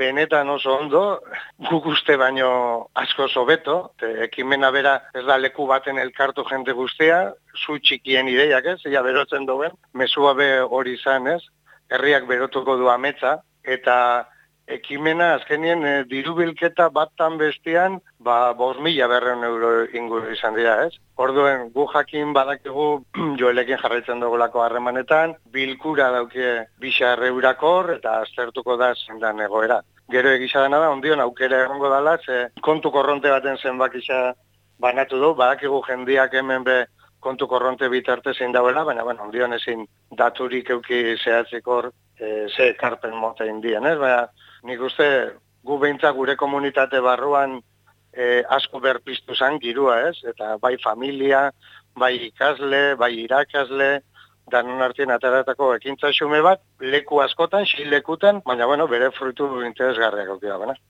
benetan oso ondo, guk uste baino asko sobeto, ekimena bera ez da leku baten elkartu jende guztia, zu txikien ideiak ez, ia berotzen duen, mesua be hori izan ez, herriak berotuko du ametsa, eta ekimena azkenien e, diru bilketa batan bestian, ba, bos mila berreun euro inguru izan dira, ez? Orduen, gu jakin badakigu joelekin jarraitzen dugulako harremanetan, bilkura daukie bisa erreurakor eta aztertuko da zendan egoera. Gero egisa dena da, ondion aukera egongo dala, ze kontu korronte baten zenbak isa banatu du, badakigu jendiak hemen be kontu korronte bitarte zein dauela, baina, bueno, ondion ezin daturik euki zehatzekor e, ze karpen mota indien, ez? Baina, nik uste gu behintza gure komunitate barruan e, asko berpiztu zan girua ez, eta bai familia, bai ikasle, bai irakasle, danon artien ataratako ekintza xume bat, leku askotan, xil lekutan, baina bueno, bere fruitu interesgarriak aukera, baina.